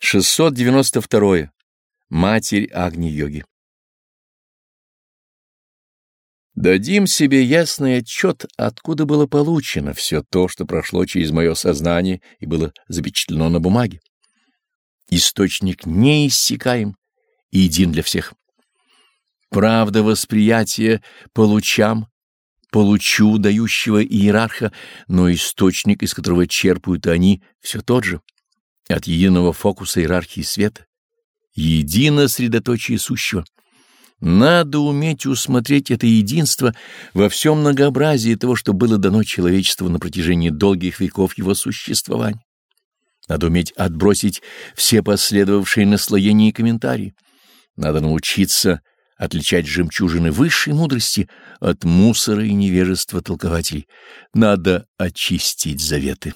692. Матерь Агни-йоги Дадим себе ясный отчет, откуда было получено все то, что прошло через мое сознание и было запечатлено на бумаге. Источник неиссякаем и един для всех. Правда восприятия по лучам, получу дающего иерарха, но источник, из которого черпают они, все тот же — от единого фокуса иерархии света, едино средоточие сущего. Надо уметь усмотреть это единство во всем многообразии того, что было дано человечеству на протяжении долгих веков его существования. Надо уметь отбросить все последовавшие наслоения и комментарии. Надо научиться отличать жемчужины высшей мудрости от мусора и невежества толкователей. Надо очистить заветы.